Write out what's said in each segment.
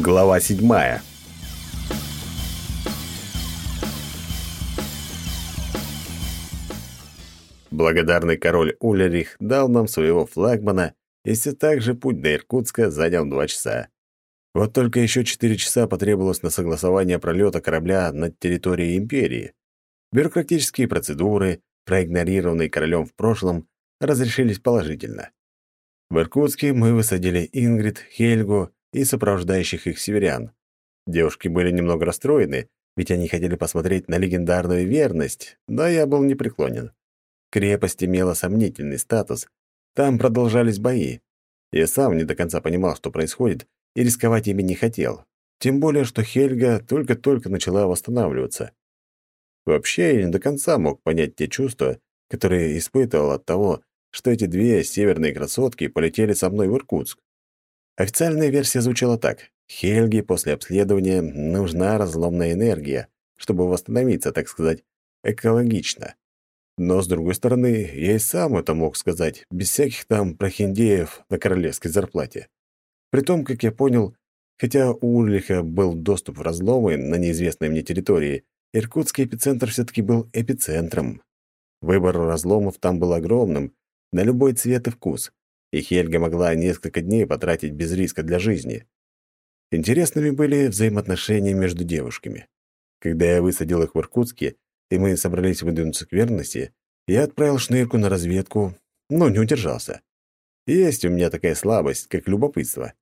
Глава седьмая. Благодарный король Улерих дал нам своего флагмана, и все так же путь до Иркутска занял два часа. Вот только еще четыре часа потребовалось на согласование пролета корабля над территорией империи. Бюрократические процедуры, проигнорированные королем в прошлом, разрешились положительно. В Иркутске мы высадили Ингрид, Хельгу и сопровождающих их северян. Девушки были немного расстроены, ведь они хотели посмотреть на легендарную верность, но я был непреклонен. Крепость имела сомнительный статус, там продолжались бои. Я сам не до конца понимал, что происходит, и рисковать ими не хотел. Тем более, что Хельга только-только начала восстанавливаться. Вообще, я не до конца мог понять те чувства, которые испытывал от того, что эти две северные красотки полетели со мной в Иркутск. Официальная версия звучала так. Хельге после обследования нужна разломная энергия, чтобы восстановиться, так сказать, экологично. Но, с другой стороны, я и сам это мог сказать, без всяких там прохиндеев на королевской зарплате. При том, как я понял, хотя у Ульриха был доступ в разломы на неизвестной мне территории, Иркутский эпицентр все-таки был эпицентром. Выбор разломов там был огромным, на любой цвет и вкус и Хельга могла несколько дней потратить без риска для жизни. Интересными были взаимоотношения между девушками. Когда я высадил их в Иркутске, и мы собрались выдвинуться к верности, я отправил Шнырку на разведку, но не удержался. Есть у меня такая слабость, как любопытство.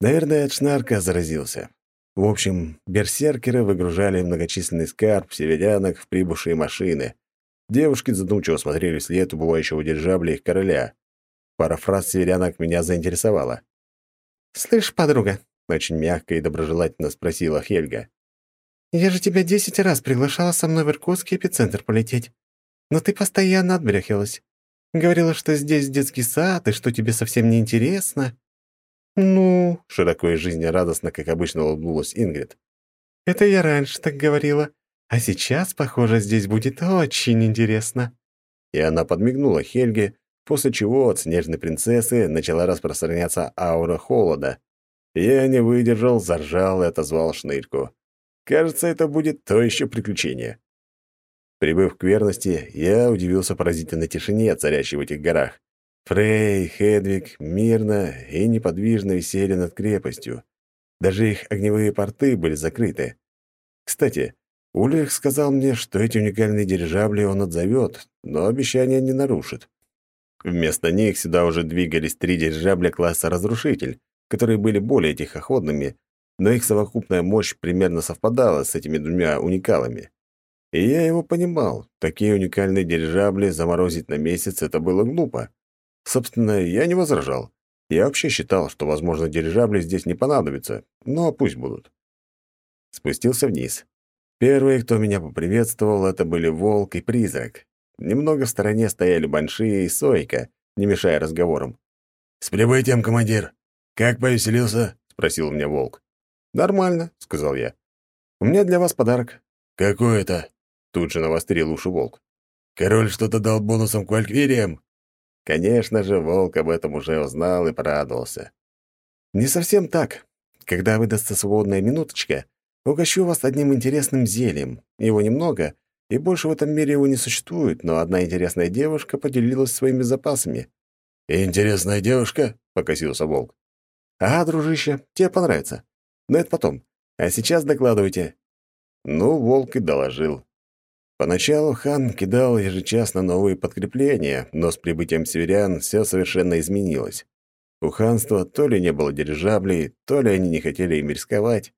Наверное, от Шнарка заразился. В общем, берсеркеры выгружали многочисленный скарб северянок в прибывшие машины. Девушки задумчиво смотрели вслед убывающего дирижабля их короля. Пара фраз северянок меня заинтересовала. «Слышь, подруга», — очень мягко и доброжелательно спросила Хельга. «Я же тебя десять раз приглашала со мной в Иркутский эпицентр полететь. Но ты постоянно отбрехилась. Говорила, что здесь детский сад и что тебе совсем не интересно». «Ну...» — широко и жизнерадостно, как обычно, улыбнулась Ингрид. «Это я раньше так говорила. А сейчас, похоже, здесь будет очень интересно». И она подмигнула Хельге, после чего от снежной принцессы начала распространяться аура холода. Я не выдержал, заржал и отозвал шнырьку. Кажется, это будет то еще приключение. Прибыв к верности, я удивился поразительной тишине, царящей в этих горах. Фрей, Хедвиг мирно и неподвижно висели над крепостью. Даже их огневые порты были закрыты. Кстати, Ульрих сказал мне, что эти уникальные дирижабли он отзовет, но обещание не нарушит. Вместо них сюда уже двигались три дирижабля класса «Разрушитель», которые были более тихоходными, но их совокупная мощь примерно совпадала с этими двумя уникалами. И я его понимал, такие уникальные дирижабли заморозить на месяц — это было глупо. Собственно, я не возражал. Я вообще считал, что, возможно, дирижабли здесь не понадобятся, но пусть будут. Спустился вниз. Первые, кто меня поприветствовал, это были Волк и Призрак. Немного в стороне стояли Банши и Сойка, не мешая разговорам. «С прибытием, командир! Как повеселился?» — спросил меня Волк. «Нормально», — сказал я. «У меня для вас подарок». «Какой это?» — тут же навострил уши Волк. «Король что-то дал бонусом к Вальквириям?» Конечно же, Волк об этом уже узнал и порадовался. «Не совсем так. Когда выдастся свободная минуточка, угощу вас одним интересным зельем. Его немного, и больше в этом мире его не существует, но одна интересная девушка поделилась своими запасами. «Интересная девушка?» — покосился волк. «Ага, дружище, тебе понравится. Но это потом. А сейчас докладывайте». Ну, волк и доложил. Поначалу хан кидал ежечасно новые подкрепления, но с прибытием северян все совершенно изменилось. У ханства то ли не было дирижаблей, то ли они не хотели им рисковать.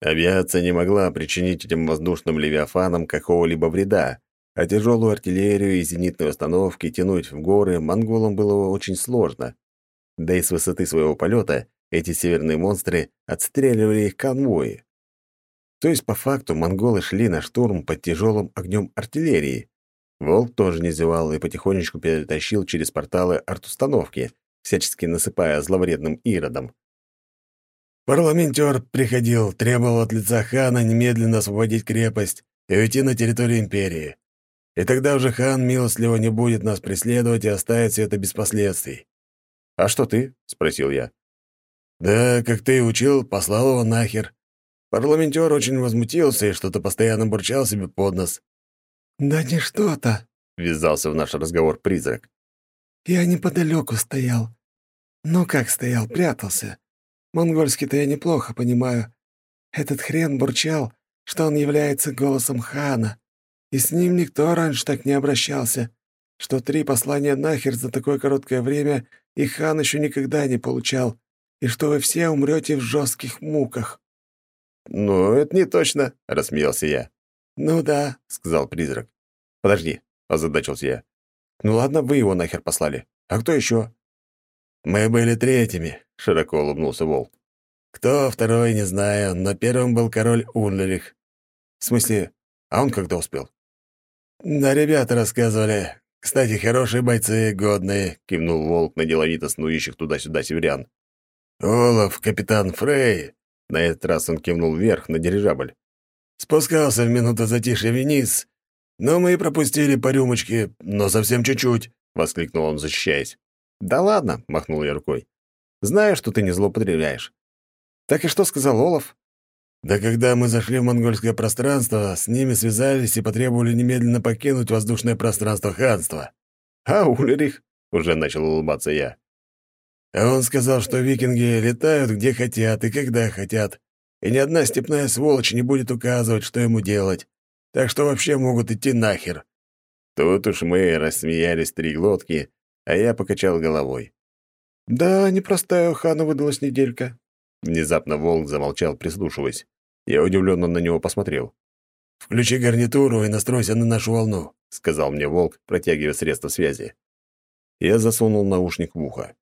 Авиация не могла причинить этим воздушным левиафанам какого-либо вреда, а тяжелую артиллерию и зенитные установки тянуть в горы монголам было очень сложно. Да и с высоты своего полета эти северные монстры отстреливали их конвои. То есть, по факту, монголы шли на штурм под тяжелым огнем артиллерии. Волк тоже не зевал и потихонечку перетащил через порталы артустановки, всячески насыпая зловредным иродом. Парламентер приходил, требовал от лица хана немедленно освободить крепость и уйти на территорию империи. И тогда уже хан милостливо не будет нас преследовать и оставить все это без последствий. «А что ты?» — спросил я. «Да, как ты и учил, послал его нахер. Парламентер очень возмутился и что-то постоянно бурчал себе под нос». «Да не что-то», — ввязался в наш разговор призрак. «Я неподалеку стоял. Ну как стоял, прятался. Монгольский-то я неплохо понимаю. Этот хрен бурчал, что он является голосом хана, и с ним никто раньше так не обращался, что три послания нахер за такое короткое время и хан еще никогда не получал, и что вы все умрете в жестких муках». «Ну, это не точно», — рассмеялся я. «Ну да», — сказал призрак. «Подожди», — озадачился я. «Ну ладно, вы его нахер послали. А кто еще? «Мы были третьими», — широко улыбнулся Волк. «Кто второй, не знаю, но первым был король Ульрих». «В смысле, а он когда успел?» «Да ребята рассказывали. Кстати, хорошие бойцы, годные», — кивнул Волк на деловито снующих туда-сюда северян. «Олаф, капитан Фрей», — на этот раз он кивнул вверх на дирижабль. «Спускался в минуту затишья вниз, но мы пропустили по рюмочке, но совсем чуть-чуть», — воскликнул он, защищаясь. «Да ладно», — махнул я рукой. «Знаю, что ты не злоупотребляешь». «Так и что сказал Олаф?» «Да когда мы зашли в монгольское пространство, с ними связались и потребовали немедленно покинуть воздушное пространство ханства». «А Ульрих?» — уже начал улыбаться я. А он сказал, что викинги летают где хотят и когда хотят, и ни одна степная сволочь не будет указывать, что ему делать, так что вообще могут идти нахер». Тут уж мы рассмеялись три глотки, а я покачал головой. «Да, непростая у хана выдалась неделька». Внезапно волк замолчал, прислушиваясь. Я удивленно на него посмотрел. «Включи гарнитуру и настройся на нашу волну», — сказал мне волк, протягивая средства связи. Я засунул наушник в ухо.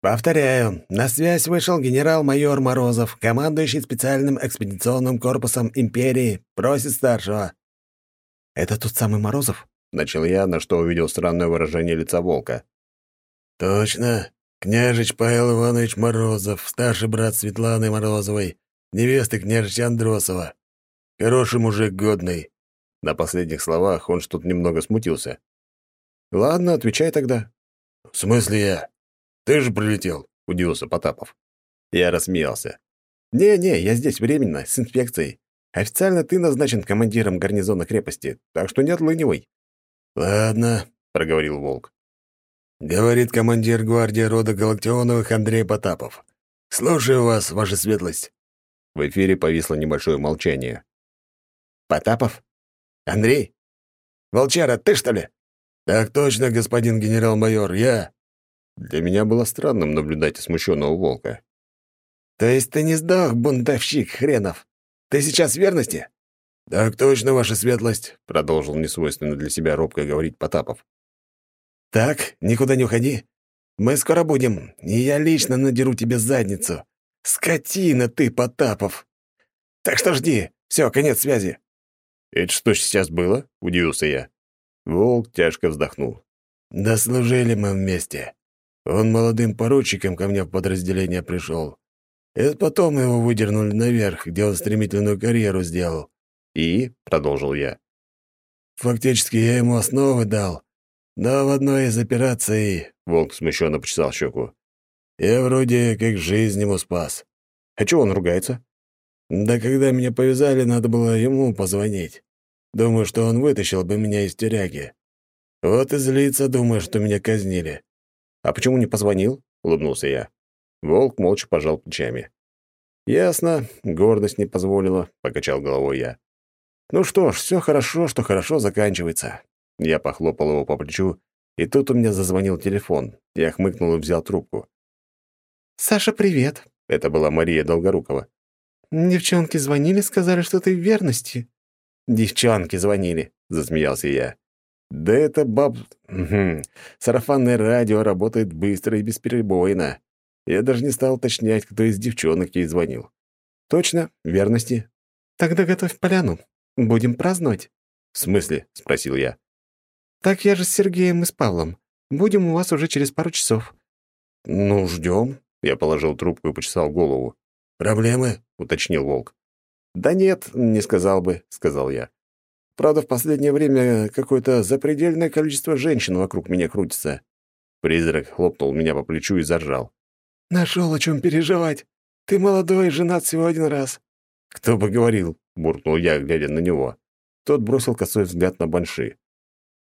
«Повторяю, на связь вышел генерал-майор Морозов, командующий специальным экспедиционным корпусом империи, просит старшего». «Это тот самый Морозов?» Начал я, на что увидел странное выражение лица волка. «Точно. Княжич Павел Иванович Морозов, старший брат Светланы Морозовой, невесты княжича Андросова. Хороший мужик, годный». На последних словах он что-то немного смутился. «Ладно, отвечай тогда». «В смысле я? Ты же прилетел?» — удивился Потапов. Я рассмеялся. «Не-не, я здесь временно, с инспекцией. Официально ты назначен командиром гарнизона крепости, так что не отлынивай». «Ладно», — проговорил Волк. «Говорит командир гвардии рода Галактионовых Андрей Потапов. Слушаю вас, ваша светлость». В эфире повисло небольшое молчание. «Потапов? Андрей? Волчара, ты что ли?» «Так точно, господин генерал-майор, я». Для меня было странным наблюдать смущенного волка. «То есть ты не сдох, бунтовщик хренов? Ты сейчас в верности?» «Так точно, ваша светлость», — продолжил несвойственно для себя робко говорить Потапов. «Так, никуда не уходи. Мы скоро будем, и я лично надеру тебе задницу. Скотина ты, Потапов! Так что жди. Все, конец связи». «Это что сейчас было?» — удивился я. Волк тяжко вздохнул. «Дослужили мы вместе. Он молодым поручиком ко мне в подразделение пришел. Это потом его выдернули наверх, где он стремительную карьеру сделал. «И?» — продолжил я. «Фактически я ему основы дал. Но в одной из операций...» — Волк смущенно почесал щеку. «Я вроде как жизнь ему спас». «А чего он ругается?» «Да когда меня повязали, надо было ему позвонить. Думаю, что он вытащил бы меня из тюряги. Вот и злится, думаю, что меня казнили». «А почему не позвонил?» — улыбнулся я. Волк молча пожал плечами. «Ясно, гордость не позволила», — покачал головой я. Ну что ж, все хорошо, что хорошо заканчивается. Я похлопал его по плечу, и тут у меня зазвонил телефон. Я хмыкнул и взял трубку. «Саша, привет!» Это была Мария Долгорукова. «Девчонки звонили, сказали, что ты в верности». «Девчонки звонили», — засмеялся я. «Да это баб... Сарафанное радио работает быстро и бесперебойно. Я даже не стал уточнять, кто из девчонок ей звонил. Точно, верности. Тогда готовь поляну. Будем праздновать». «В смысле?» — спросил я. «Так я же с Сергеем и с Павлом. Будем у вас уже через пару часов». «Ну, ждем». Я положил трубку и почесал голову. «Проблемы?» — уточнил Волк. «Да нет, не сказал бы», — сказал я. «Правда, в последнее время какое-то запредельное количество женщин вокруг меня крутится». Призрак хлопнул меня по плечу и заржал. Нашел о чем переживать. Ты молодой женат всего один раз». «Кто бы говорил?» — буркнул я, глядя на него. Тот бросил косой взгляд на Банши.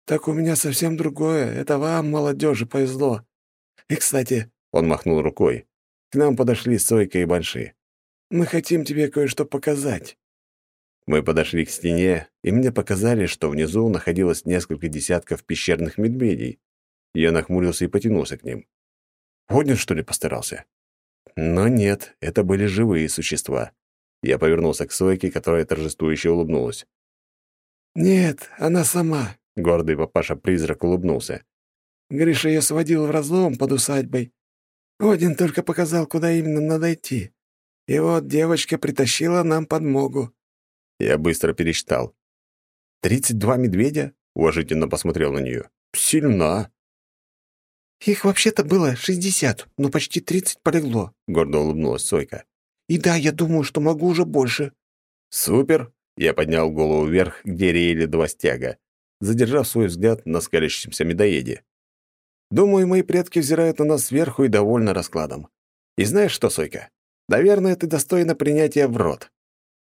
«Так у меня совсем другое. Это вам, молодежи, повезло. И, кстати...» — он махнул рукой. К нам подошли Сойка и Банши. «Мы хотим тебе кое-что показать». Мы подошли к стене, и мне показали, что внизу находилось несколько десятков пещерных медведей. Я нахмурился и потянулся к ним. Один, что ли, постарался? Но нет, это были живые существа. Я повернулся к Сойке, которая торжествующе улыбнулась. «Нет, она сама», — гордый папаша-призрак улыбнулся. «Гриша ее сводил в разлом под усадьбой. Один только показал, куда именно надо идти. И вот девочка притащила нам подмогу. Я быстро пересчитал. «Тридцать два медведя?» — уважительно посмотрел на нее. «Сильна». «Их вообще-то было шестьдесят, но почти тридцать полегло», — гордо улыбнулась Сойка. «И да, я думаю, что могу уже больше». «Супер!» — я поднял голову вверх, где реяли два стяга, задержав свой взгляд на скалящемся медоеде. «Думаю, мои предки взирают на нас сверху и довольны раскладом. И знаешь что, Сойка? Наверное, ты достойна принятия в рот».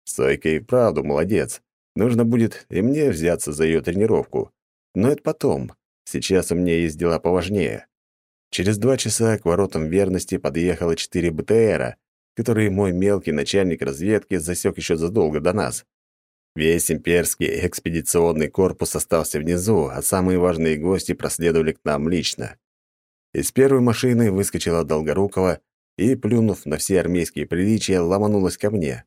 Сойка и правду молодец. Нужно будет и мне взяться за ее тренировку. Но это потом. Сейчас у меня есть дела поважнее. Через два часа к воротам верности подъехало четыре БТРа, которые мой мелкий начальник разведки засек еще задолго до нас. Весь имперский экспедиционный корпус остался внизу, а самые важные гости проследовали к нам лично. Из первой машины выскочила Долгорукова и, плюнув на все армейские приличия, ломанулась ко мне.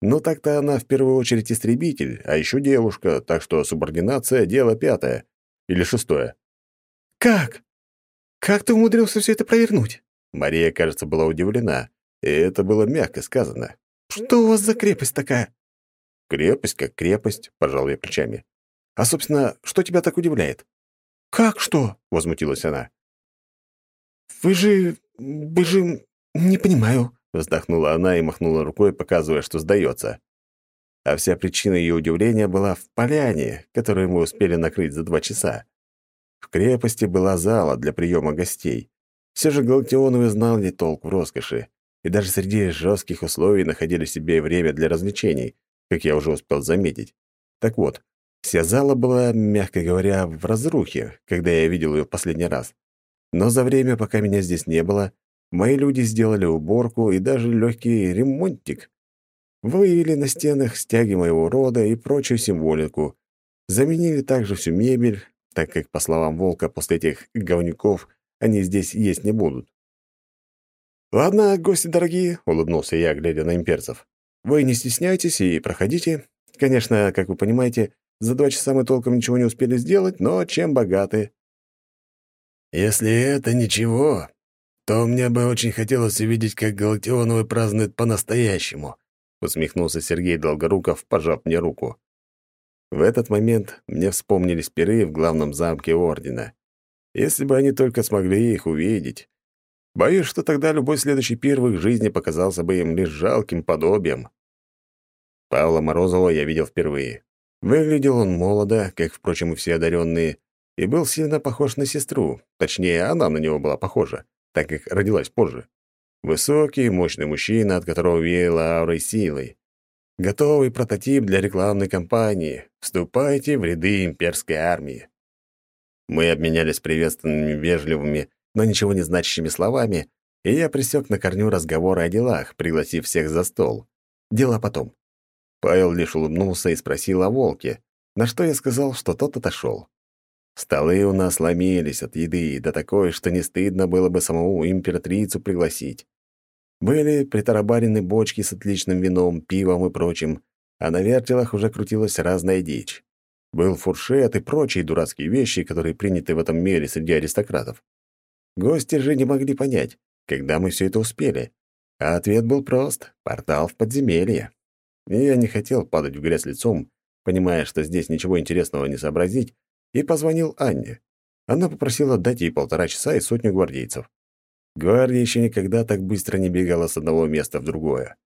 Ну так-то она в первую очередь истребитель, а еще девушка, так что субординация — дело пятое. Или шестое. «Как? Как ты умудрился все это провернуть?» Мария, кажется, была удивлена, и это было мягко сказано. «Что у вас за крепость такая?» «Крепость как крепость», — пожал я плечами. «А, собственно, что тебя так удивляет?» «Как что?» — возмутилась она. «Вы же... вы же... не понимаю». Вздохнула она и махнула рукой, показывая, что сдается. А вся причина ее удивления была в поляне, которую мы успели накрыть за два часа. В крепости была зала для приема гостей. Все же Галактионовы знали толк в роскоши, и даже среди жестких условий находили себе время для развлечений, как я уже успел заметить. Так вот, вся зала была, мягко говоря, в разрухе, когда я видел ее в последний раз. Но за время, пока меня здесь не было, Мои люди сделали уборку и даже легкий ремонтик. Выявили на стенах стяги моего рода и прочую символику. Заменили также всю мебель, так как, по словам Волка, после этих говнюков они здесь есть не будут. «Ладно, гости дорогие», — улыбнулся я, глядя на имперцев. «Вы не стесняйтесь и проходите. Конечно, как вы понимаете, за два часа мы толком ничего не успели сделать, но чем богаты?» «Если это ничего, то мне бы очень хотелось увидеть, как Галактионовы празднуют по-настоящему», — усмехнулся Сергей Долгоруков, пожав мне руку. В этот момент мне вспомнились пиры в главном замке Ордена. Если бы они только смогли их увидеть. Боюсь, что тогда любой следующий пир в жизни показался бы им лишь жалким подобием. Павла Морозова я видел впервые. Выглядел он молодо, как, впрочем, и все одаренные, и был сильно похож на сестру. Точнее, она на него была похожа так как родилась позже. Высокий, мощный мужчина, от которого веяло аурой силой. Готовый прототип для рекламной кампании. Вступайте в ряды имперской армии. Мы обменялись приветственными, вежливыми, но ничего не значащими словами, и я присек на корню разговоры о делах, пригласив всех за стол. Дела потом. Павел лишь улыбнулся и спросил о волке, на что я сказал, что тот отошел. Столы у нас ломились от еды, да такое, что не стыдно было бы самому императрицу пригласить. Были притарабарены бочки с отличным вином, пивом и прочим, а на вертелах уже крутилась разная дичь. Был фуршет и прочие дурацкие вещи, которые приняты в этом мире среди аристократов. Гости же не могли понять, когда мы все это успели. А ответ был прост — портал в подземелье. И я не хотел падать в грязь лицом, понимая, что здесь ничего интересного не сообразить, и позвонил Анне. Она попросила дать ей полтора часа и сотню гвардейцев. Гвардия еще никогда так быстро не бегала с одного места в другое.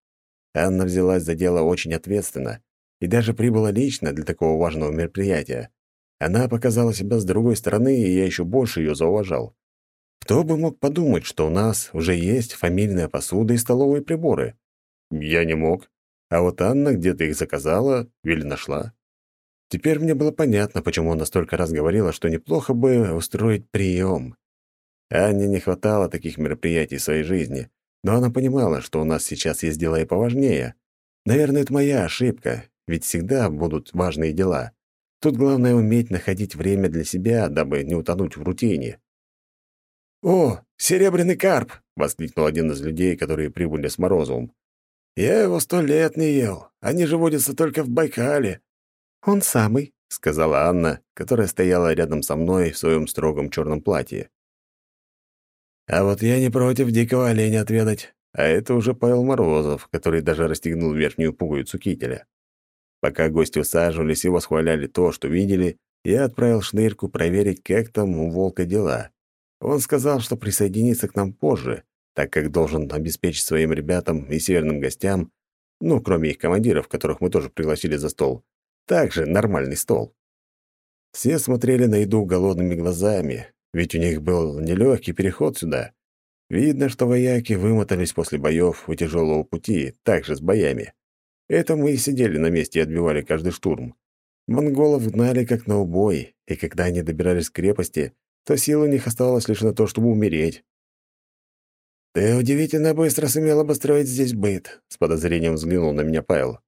Анна взялась за дело очень ответственно и даже прибыла лично для такого важного мероприятия. Она показала себя с другой стороны, и я еще больше ее зауважал. Кто бы мог подумать, что у нас уже есть фамильная посуда и столовые приборы? Я не мог. А вот Анна где-то их заказала или нашла. Теперь мне было понятно, почему она столько раз говорила, что неплохо бы устроить прием. Анне не хватало таких мероприятий в своей жизни, но она понимала, что у нас сейчас есть дела и поважнее. Наверное, это моя ошибка, ведь всегда будут важные дела. Тут главное уметь находить время для себя, дабы не утонуть в рутине. «О, серебряный карп!» — воскликнул один из людей, которые прибыли с Морозовым. «Я его сто лет не ел. Они же водятся только в Байкале». «Он самый», — сказала Анна, которая стояла рядом со мной в своем строгом черном платье. А вот я не против дикого оленя отведать. А это уже Павел Морозов, который даже расстегнул верхнюю пуговицу кителя. Пока гости усаживались и восхваляли то, что видели, я отправил Шнырьку проверить, как там у Волка дела. Он сказал, что присоединится к нам позже, так как должен обеспечить своим ребятам и северным гостям, ну, кроме их командиров, которых мы тоже пригласили за стол, также нормальный стол. Все смотрели на еду голодными глазами, ведь у них был нелегкий переход сюда. Видно, что вояки вымотались после боев у тяжелого пути, также с боями. Это мы и сидели на месте и отбивали каждый штурм. Монголов гнали как на убой, и когда они добирались к крепости, то сил у них оставалось лишь на то, чтобы умереть. «Ты удивительно быстро сумел обостроить здесь быт», — с подозрением взглянул на меня Павел.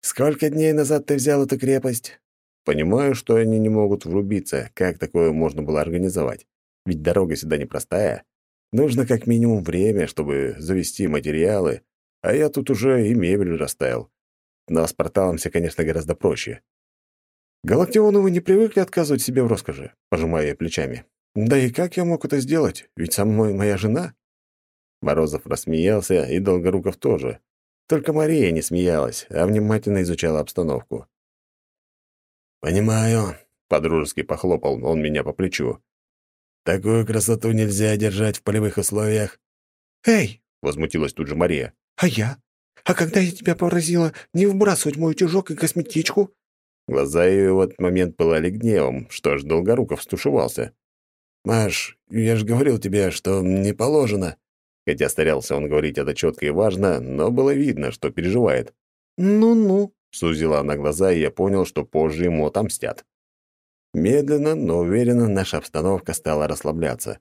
«Сколько дней назад ты взял эту крепость?» Понимаю, что они не могут врубиться, как такое можно было организовать. Ведь дорога сюда непростая. Нужно как минимум время, чтобы завести материалы, а я тут уже и мебель расставил. Но с порталом все, конечно, гораздо проще. Галактионовы не привыкли отказывать себе в роскоши, пожимая плечами. Да и как я мог это сделать? Ведь со мной моя жена. Морозов рассмеялся, и Долгоруков тоже. Только Мария не смеялась, а внимательно изучала обстановку. «Понимаю», — подружески похлопал он меня по плечу. Такую красоту нельзя держать в полевых условиях. «Эй!» — возмутилась тут же Мария. «А я? А когда я тебя поразила не вбрасывать мой утюжок и косметичку?» Глаза ее в этот момент пылали гневом, что ж Долгоруков стушевался. «Маш, я же говорил тебе, что не положено». Хотя старался он говорить это четко и важно, но было видно, что переживает. «Ну-ну», — сузила она глаза, и я понял, что позже ему отомстят. Медленно, но уверенно наша обстановка стала расслабляться,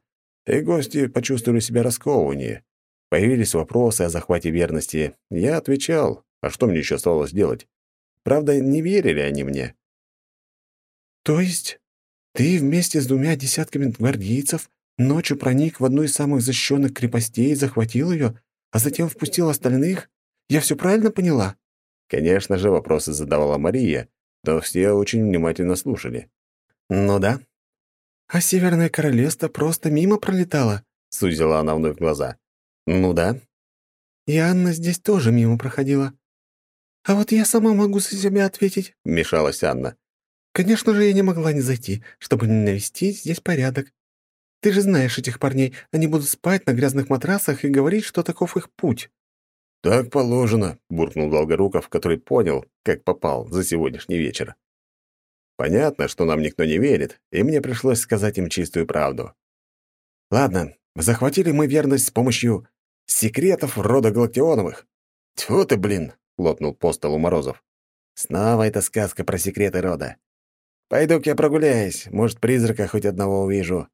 и гости почувствовали себя раскованнее. Появились вопросы о захвате верности. Я отвечал, а что мне еще оставалось делать? Правда, не верили они мне. «То есть ты вместе с двумя десятками гвардейцев ночью проник в одну из самых защищенных крепостей, захватил ее, а затем впустил остальных? Я все правильно поняла?» Конечно же, вопросы задавала Мария, но все очень внимательно слушали. «Ну да». «А Северное Королевство просто мимо пролетало?» — сузила она вновь глаза. «Ну да». «И Анна здесь тоже мимо проходила». «А вот я сама могу за себя ответить», — вмешалась Анна. «Конечно же, я не могла не зайти, чтобы не навести здесь порядок. Ты же знаешь этих парней, они будут спать на грязных матрасах и говорить, что таков их путь». «Так положено», — буркнул Долгоруков, который понял, как попал за сегодняшний вечер. Понятно, что нам никто не верит, и мне пришлось сказать им чистую правду. Ладно, захватили мы верность с помощью секретов рода Галактионовых. Тьфу ты, блин, лопнул по столу Морозов. Снова эта сказка про секреты рода. Пойду-ка я прогуляюсь, может, призрака хоть одного увижу.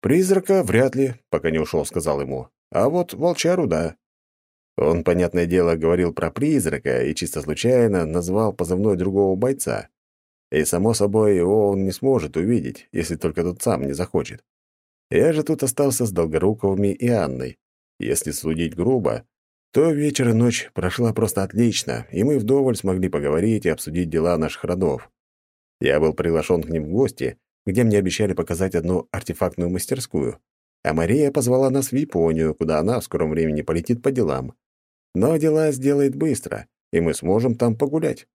Призрака вряд ли, пока не ушел, сказал ему. А вот волчару да. Он, понятное дело, говорил про призрака и чисто случайно назвал позывной другого бойца. И, само собой, его он не сможет увидеть, если только тот сам не захочет. Я же тут остался с Долгоруковыми и Анной. Если судить грубо, то вечер и ночь прошла просто отлично, и мы вдоволь смогли поговорить и обсудить дела наших родов. Я был приглашен к ним в гости, где мне обещали показать одну артефактную мастерскую, а Мария позвала нас в Японию, куда она в скором времени полетит по делам. Но дела сделает быстро, и мы сможем там погулять.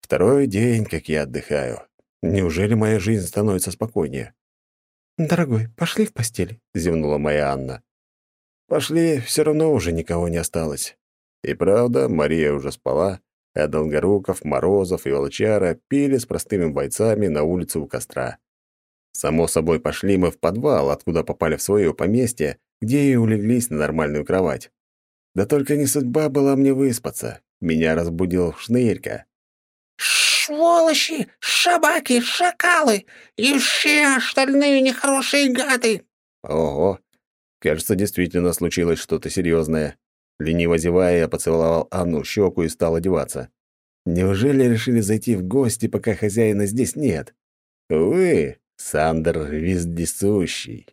Второй день, как я отдыхаю. Неужели моя жизнь становится спокойнее? «Дорогой, пошли в постель», — зевнула моя Анна. «Пошли, все равно уже никого не осталось». И правда, Мария уже спала, а Долгоруков, Морозов и Волчара пили с простыми бойцами на улице у костра. Само собой, пошли мы в подвал, откуда попали в свое поместье, где и улеглись на нормальную кровать. Да только не судьба была мне выспаться. Меня разбудил шнырька. «Сволочи! Собаки! Шакалы! И все остальные нехорошие гады!» Ого! Кажется, действительно случилось что-то серьезное. Лениво зевая, я поцеловал Анну в щеку и стал одеваться. Неужели решили зайти в гости, пока хозяина здесь нет? Увы, Сандер вездесущий.